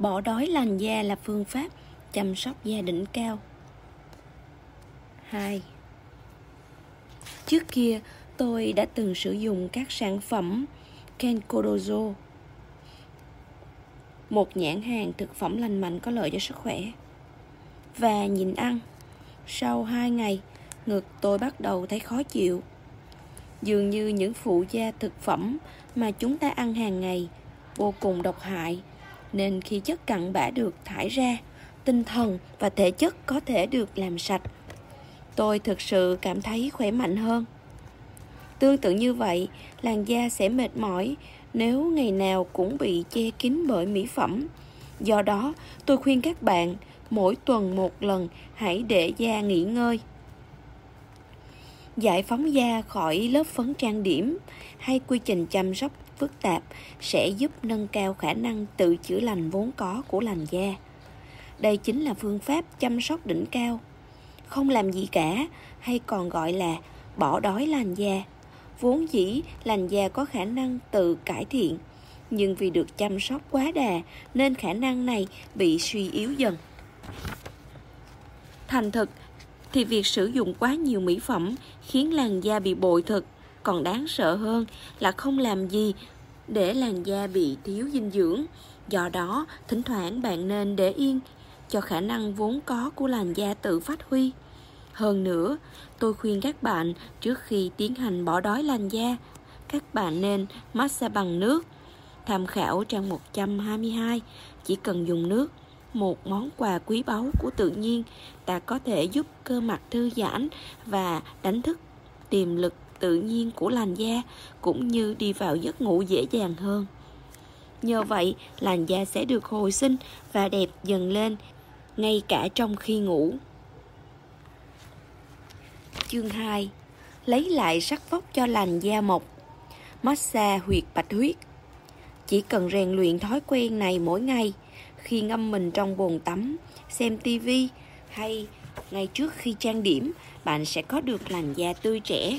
Bỏ đói làn da là phương pháp chăm sóc da đỉnh cao. 2. Trước kia, tôi đã từng sử dụng các sản phẩm Kenkorozo, một nhãn hàng thực phẩm lành mạnh có lợi cho sức khỏe. Và nhịn ăn, sau 2 ngày, ngực tôi bắt đầu thấy khó chịu. Dường như những phụ gia thực phẩm mà chúng ta ăn hàng ngày vô cùng độc hại nên khi chất cặn bã được thải ra, tinh thần và thể chất có thể được làm sạch. Tôi thực sự cảm thấy khỏe mạnh hơn. Tương tự như vậy, làn da sẽ mệt mỏi nếu ngày nào cũng bị che kín bởi mỹ phẩm. Do đó, tôi khuyên các bạn mỗi tuần một lần hãy để da nghỉ ngơi. Giải phóng da khỏi lớp phấn trang điểm hay quy trình chăm sóc phức tạp sẽ giúp nâng cao khả năng tự chữa lành vốn có của làn da. Đây chính là phương pháp chăm sóc đỉnh cao. Không làm gì cả hay còn gọi là bỏ đói làn da. Vốn dĩ làn da có khả năng tự cải thiện, nhưng vì được chăm sóc quá đà nên khả năng này bị suy yếu dần. Thành thực thì việc sử dụng quá nhiều mỹ phẩm khiến làn da bị bội thực còn đáng sợ hơn là không làm gì để làn da bị thiếu dinh dưỡng. Do đó, thỉnh thoảng bạn nên để yên cho khả năng vốn có của làn da tự phát huy. Hơn nữa, tôi khuyên các bạn trước khi tiến hành bỏ đói làn da, các bạn nên massage bằng nước. Tham khảo trang 122, chỉ cần dùng nước, một món quà quý báu của tự nhiên, ta có thể giúp cơ mặt thư giãn và đánh thức tiềm lực tự nhiên của làn da cũng như đi vào giấc ngủ dễ dàng hơn. Nhờ vậy, làn da sẽ được hồi sinh và đẹp dần lên ngay cả trong khi ngủ. Chương 2. Lấy lại sắc vóc cho làn da mộc. Massage huyệt bạch huyết. Chỉ cần rèn luyện thói quen này mỗi ngày, khi ngâm mình trong bồn tắm, xem tivi hay ngay trước khi trang điểm, bạn sẽ có được làn da tươi trẻ.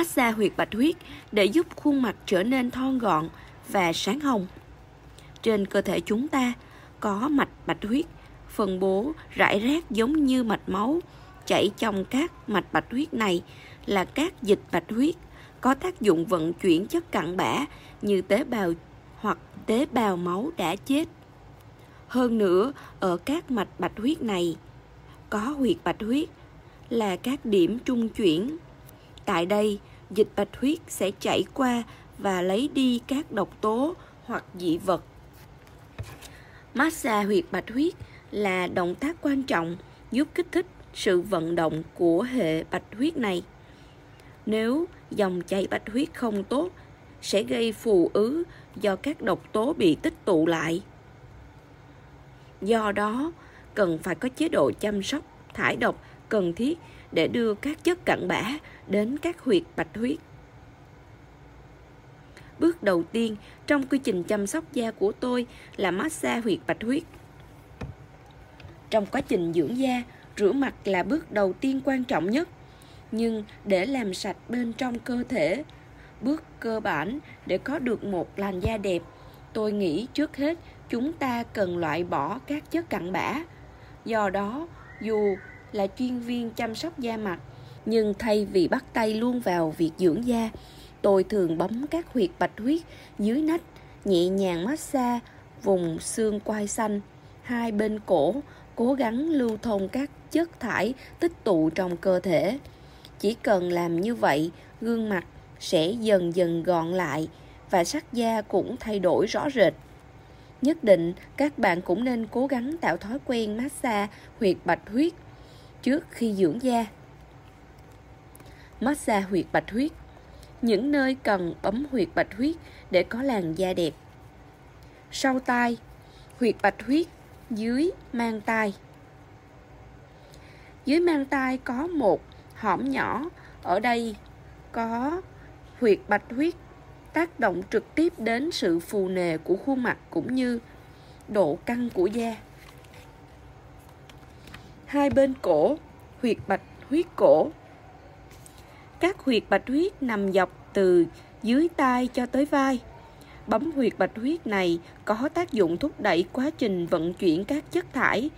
massage huyệt bạch huyết để giúp khuôn mặt trở nên thon gọn và sáng hồng. Trên cơ thể chúng ta có mạch bạch huyết, phân bố rải rác giống như mạch máu. Chảy trong các mạch bạch huyết này là các dịch bạch huyết có tác dụng vận chuyển chất cặn bã như tế bào hoặc tế bào máu đã chết. Hơn nữa, ở các mạch bạch huyết này có huyệt bạch huyết là các điểm trung chuyển. Tại đây, dịch bạch huyết sẽ chảy qua và lấy đi các độc tố hoặc dị vật. Massage huyệt bạch huyết là động tác quan trọng giúp kích thích sự vận động của hệ bạch huyết này. Nếu dòng chảy bạch huyết không tốt sẽ gây phù ứ do các độc tố bị tích tụ lại. Do đó, cần phải có chế độ chăm sóc thải độc cần thiết để đưa các chất cặn bã đến các huyệt bạch huyết. Bước đầu tiên trong quy trình chăm sóc da của tôi là massage huyệt bạch huyết. Trong quá trình dưỡng da, rửa mặt là bước đầu tiên quan trọng nhất, nhưng để làm sạch bên trong cơ thể, bước cơ bản để có được một làn da đẹp, tôi nghĩ trước hết chúng ta cần loại bỏ các chất cặn bã. Do đó, dù là chuyên viên chăm sóc da mặt. Nhưng thay vì bắt tay luôn vào việc dưỡng da, tôi thường bấm các huyệt bạch huyết dưới nách, nhẹ nhàng massage vùng xương quai xanh, hai bên cổ, cố gắng lưu thông các chất thải tích tụ trong cơ thể. Chỉ cần làm như vậy, gương mặt sẽ dần dần gọn lại và sắc da cũng thay đổi rõ rệt. Nhất định các bạn cũng nên cố gắng tạo thói quen massage huyệt bạch huyết trước khi dưỡng da. Massage huyệt bạch huyết Những nơi cần bấm huyệt bạch huyết để có làn da đẹp. Sau tai, huyệt bạch huyết dưới mang tai. Dưới mang tai có một hõm nhỏ, ở đây có huyệt bạch huyết tác động trực tiếp đến sự phù nề của khuôn mặt cũng như độ căng của da hai bên cổ, huyệt bạch huyết cổ. Các huyệt bạch huyết nằm dọc từ dưới tay cho tới vai. Bấm huyệt bạch huyết này có tác dụng thúc đẩy quá trình vận chuyển các chất thải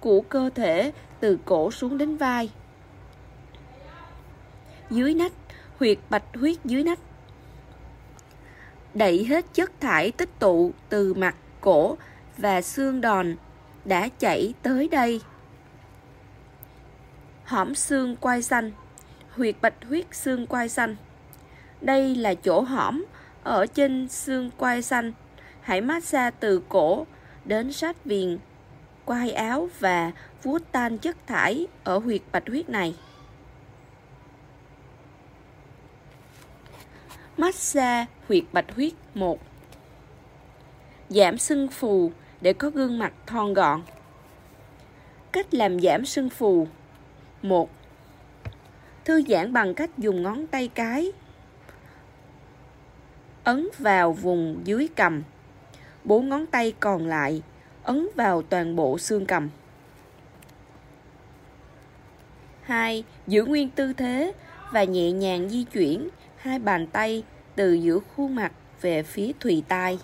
của cơ thể từ cổ xuống đến vai. Dưới nách, huyệt bạch huyết dưới nách đẩy hết chất thải tích tụ từ mặt cổ và xương đòn đã chảy tới đây hõm xương quai xanh, huyệt bạch huyết xương quai xanh. Đây là chỗ hõm ở trên xương quai xanh. Hãy massage từ cổ đến sát viền, quai áo và vuốt tan chất thải ở huyệt bạch huyết này. Massage huyệt bạch huyết 1 Giảm sưng phù để có gương mặt thon gọn Cách làm giảm sưng phù 1. Thư giãn bằng cách dùng ngón tay cái ấn vào vùng dưới cầm. Bốn ngón tay còn lại, ấn vào toàn bộ xương cầm. 2. Giữ nguyên tư thế và nhẹ nhàng di chuyển hai bàn tay từ giữa khuôn mặt về phía thùy tai.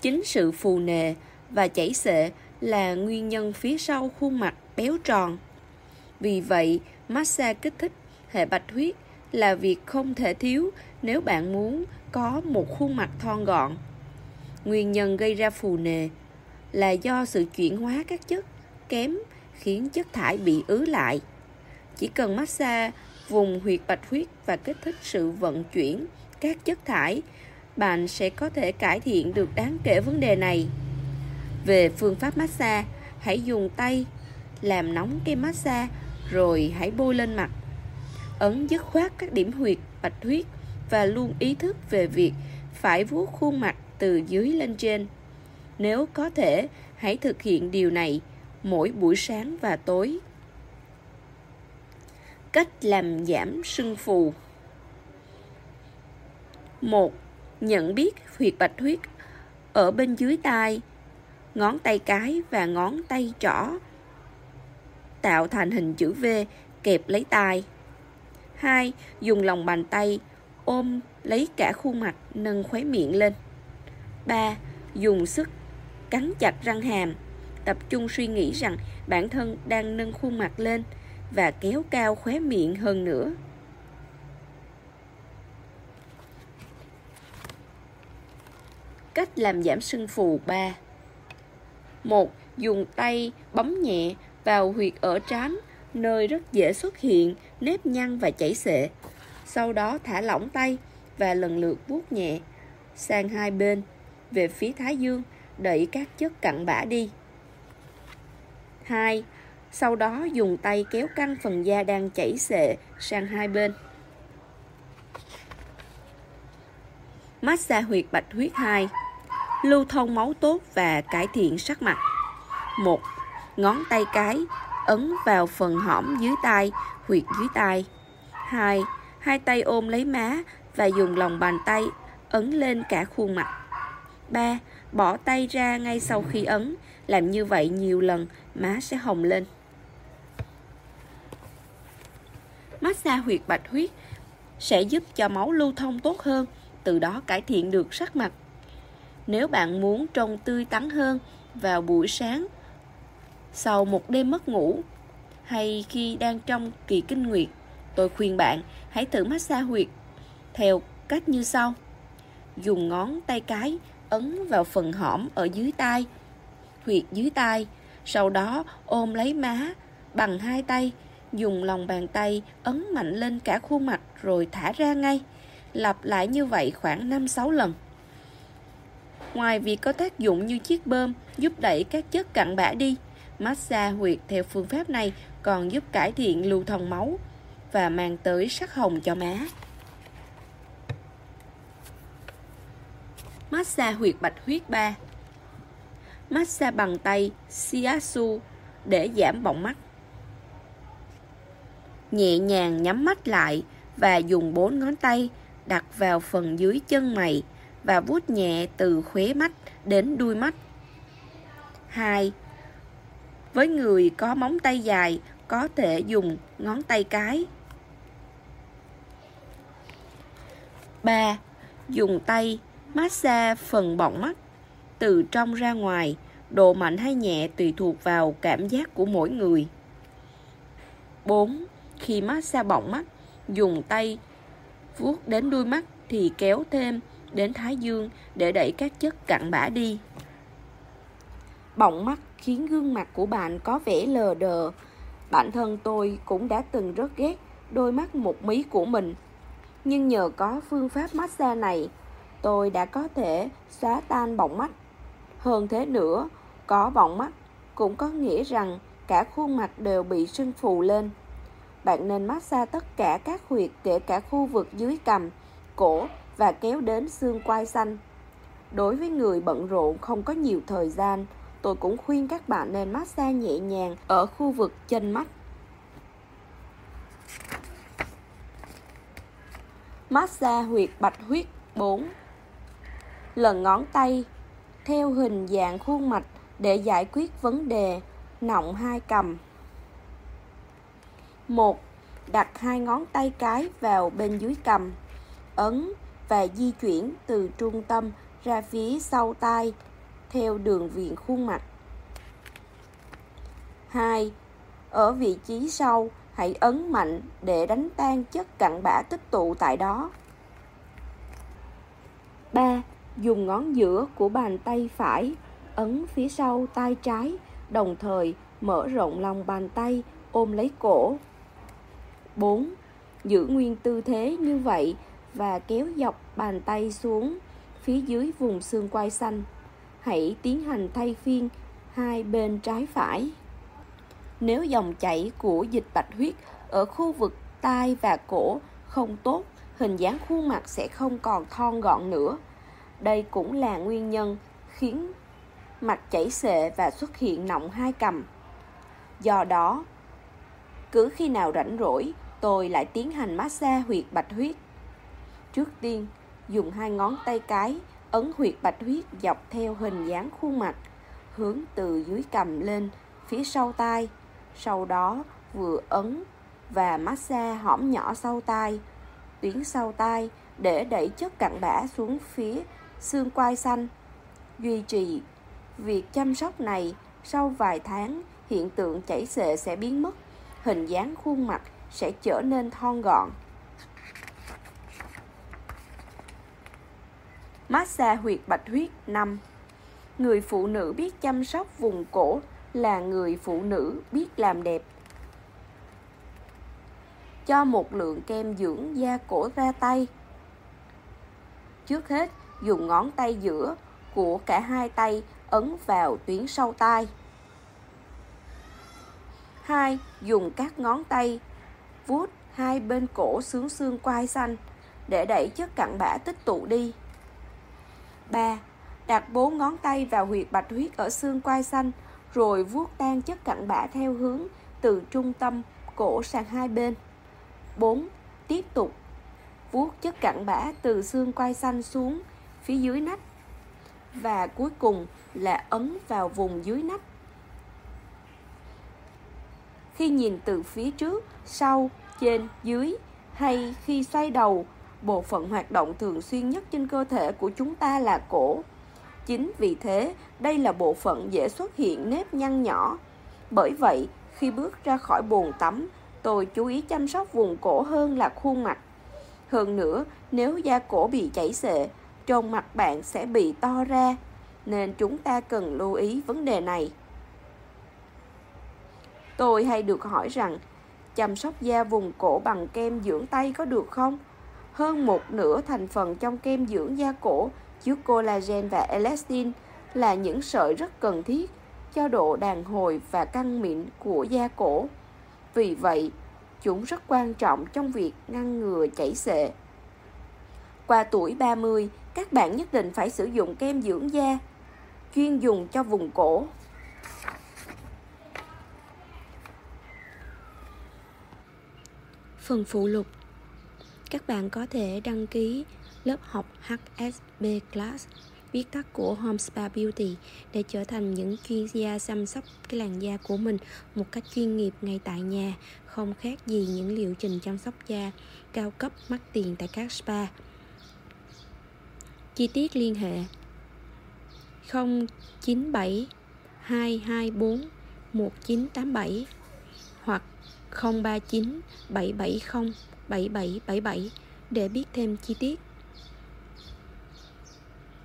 Chính sự phù nề và chảy xệ là nguyên nhân phía sau khuôn mặt béo tròn. Vì vậy, massage kích thích hệ bạch huyết là việc không thể thiếu nếu bạn muốn có một khuôn mặt thon gọn. Nguyên nhân gây ra phù nề là do sự chuyển hóa các chất kém khiến chất thải bị ứ lại. Chỉ cần massage vùng huyệt bạch huyết và kích thích sự vận chuyển các chất thải, bạn sẽ có thể cải thiện được đáng kể vấn đề này. Về phương pháp massage, hãy dùng tay làm nóng cây massage rồi hãy bôi lên mặt. Ấn dứt khoát các điểm huyệt, bạch huyết và luôn ý thức về việc phải vuốt khuôn mặt từ dưới lên trên. Nếu có thể, hãy thực hiện điều này mỗi buổi sáng và tối. Cách làm giảm sưng phù 1. Nhận biết huyệt bạch huyết ở bên dưới tai ngón tay cái và ngón tay trỏ tạo thành hình chữ V kẹp lấy tai. 2. Dùng lòng bàn tay ôm lấy cả khuôn mặt nâng khóe miệng lên. 3. Dùng sức cắn chặt răng hàm, tập trung suy nghĩ rằng bản thân đang nâng khuôn mặt lên và kéo cao khóe miệng hơn nữa. Cách làm giảm sưng phù 3 một Dùng tay bấm nhẹ vào huyệt ở trán, nơi rất dễ xuất hiện nếp nhăn và chảy xệ. Sau đó thả lỏng tay và lần lượt vuốt nhẹ sang hai bên về phía thái dương, đẩy các chất cặn bã đi. hai Sau đó dùng tay kéo căng phần da đang chảy xệ sang hai bên. Massage huyệt bạch huyết 2 lưu thông máu tốt và cải thiện sắc mặt. 1. Ngón tay cái ấn vào phần hõm dưới tay, huyệt dưới tay. 2. Hai tay ôm lấy má và dùng lòng bàn tay ấn lên cả khuôn mặt. 3. Bỏ tay ra ngay sau khi ấn, làm như vậy nhiều lần má sẽ hồng lên. Massage huyệt bạch huyết sẽ giúp cho máu lưu thông tốt hơn, từ đó cải thiện được sắc mặt nếu bạn muốn trông tươi tắn hơn vào buổi sáng sau một đêm mất ngủ hay khi đang trong kỳ kinh nguyệt, tôi khuyên bạn hãy thử massage huyệt theo cách như sau. Dùng ngón tay cái ấn vào phần hõm ở dưới tai, huyệt dưới tai, sau đó ôm lấy má bằng hai tay, dùng lòng bàn tay ấn mạnh lên cả khuôn mặt rồi thả ra ngay. Lặp lại như vậy khoảng 5-6 lần. Ngoài việc có tác dụng như chiếc bơm giúp đẩy các chất cặn bã đi, massage huyệt theo phương pháp này còn giúp cải thiện lưu thông máu và mang tới sắc hồng cho má. Massage huyệt bạch huyết 3 Massage bằng tay Shiatsu để giảm bọng mắt. Nhẹ nhàng nhắm mắt lại và dùng bốn ngón tay đặt vào phần dưới chân mày và vuốt nhẹ từ khóe mắt đến đuôi mắt. 2. Với người có móng tay dài, có thể dùng ngón tay cái. 3. Dùng tay massage phần bọng mắt từ trong ra ngoài, độ mạnh hay nhẹ tùy thuộc vào cảm giác của mỗi người. 4. Khi massage bọng mắt, dùng tay vuốt đến đuôi mắt thì kéo thêm đến Thái Dương để đẩy các chất cặn bã đi. Bọng mắt khiến gương mặt của bạn có vẻ lờ đờ. Bản thân tôi cũng đã từng rất ghét đôi mắt một mí của mình. Nhưng nhờ có phương pháp massage này, tôi đã có thể xóa tan bọng mắt. Hơn thế nữa, có bọng mắt cũng có nghĩa rằng cả khuôn mặt đều bị sưng phù lên. Bạn nên massage tất cả các huyệt kể cả khu vực dưới cằm, cổ và kéo đến xương quai xanh. Đối với người bận rộn không có nhiều thời gian, tôi cũng khuyên các bạn nên massage nhẹ nhàng ở khu vực chân mắt. Massage huyệt bạch huyết 4 Lần ngón tay theo hình dạng khuôn mạch để giải quyết vấn đề nọng hai cầm. 1. Đặt hai ngón tay cái vào bên dưới cầm. Ấn và di chuyển từ trung tâm ra phía sau tai theo đường viền khuôn mặt. 2. Ở vị trí sau, hãy ấn mạnh để đánh tan chất cặn bã tích tụ tại đó. 3. Dùng ngón giữa của bàn tay phải ấn phía sau tay trái, đồng thời mở rộng lòng bàn tay ôm lấy cổ. 4. Giữ nguyên tư thế như vậy và kéo dọc bàn tay xuống phía dưới vùng xương quai xanh. Hãy tiến hành thay phiên hai bên trái phải. Nếu dòng chảy của dịch bạch huyết ở khu vực tai và cổ không tốt, hình dáng khuôn mặt sẽ không còn thon gọn nữa. Đây cũng là nguyên nhân khiến mặt chảy xệ và xuất hiện nọng hai cầm. Do đó, cứ khi nào rảnh rỗi, tôi lại tiến hành massage huyệt bạch huyết. Trước tiên, dùng hai ngón tay cái ấn huyệt bạch huyết dọc theo hình dáng khuôn mặt, hướng từ dưới cằm lên phía sau tai, sau đó vừa ấn và massage hõm nhỏ sau tai, tuyến sau tai để đẩy chất cặn bã xuống phía xương quai xanh. Duy trì việc chăm sóc này sau vài tháng hiện tượng chảy xệ sẽ biến mất, hình dáng khuôn mặt sẽ trở nên thon gọn. massage huyệt bạch huyết 5. Người phụ nữ biết chăm sóc vùng cổ là người phụ nữ biết làm đẹp. Cho một lượng kem dưỡng da cổ ra tay. Trước hết, dùng ngón tay giữa của cả hai tay ấn vào tuyến sau tai. 2. Dùng các ngón tay vuốt hai bên cổ sướng xương quai xanh để đẩy chất cặn bã tích tụ đi. 3. Đặt bốn ngón tay vào huyệt bạch huyết ở xương quai xanh, rồi vuốt tan chất cặn bã theo hướng từ trung tâm cổ sang hai bên. 4. Tiếp tục vuốt chất cặn bã từ xương quai xanh xuống phía dưới nách và cuối cùng là ấn vào vùng dưới nách. Khi nhìn từ phía trước, sau, trên, dưới hay khi xoay đầu Bộ phận hoạt động thường xuyên nhất trên cơ thể của chúng ta là cổ. Chính vì thế, đây là bộ phận dễ xuất hiện nếp nhăn nhỏ. Bởi vậy, khi bước ra khỏi bồn tắm, tôi chú ý chăm sóc vùng cổ hơn là khuôn mặt. Hơn nữa, nếu da cổ bị chảy xệ, trong mặt bạn sẽ bị to ra, nên chúng ta cần lưu ý vấn đề này. Tôi hay được hỏi rằng, chăm sóc da vùng cổ bằng kem dưỡng tay có được không? Hơn một nửa thành phần trong kem dưỡng da cổ chứa collagen và elastin là những sợi rất cần thiết cho độ đàn hồi và căng mịn của da cổ. Vì vậy, chúng rất quan trọng trong việc ngăn ngừa chảy xệ. Qua tuổi 30, các bạn nhất định phải sử dụng kem dưỡng da chuyên dùng cho vùng cổ. Phần phụ lục các bạn có thể đăng ký lớp học HSB Class viết tắt của Home Spa Beauty để trở thành những chuyên gia chăm sóc cái làn da của mình một cách chuyên nghiệp ngay tại nhà, không khác gì những liệu trình chăm sóc da cao cấp mắc tiền tại các spa. Chi tiết liên hệ 097 224 1987 hoặc 039 770 7777 để biết thêm chi tiết.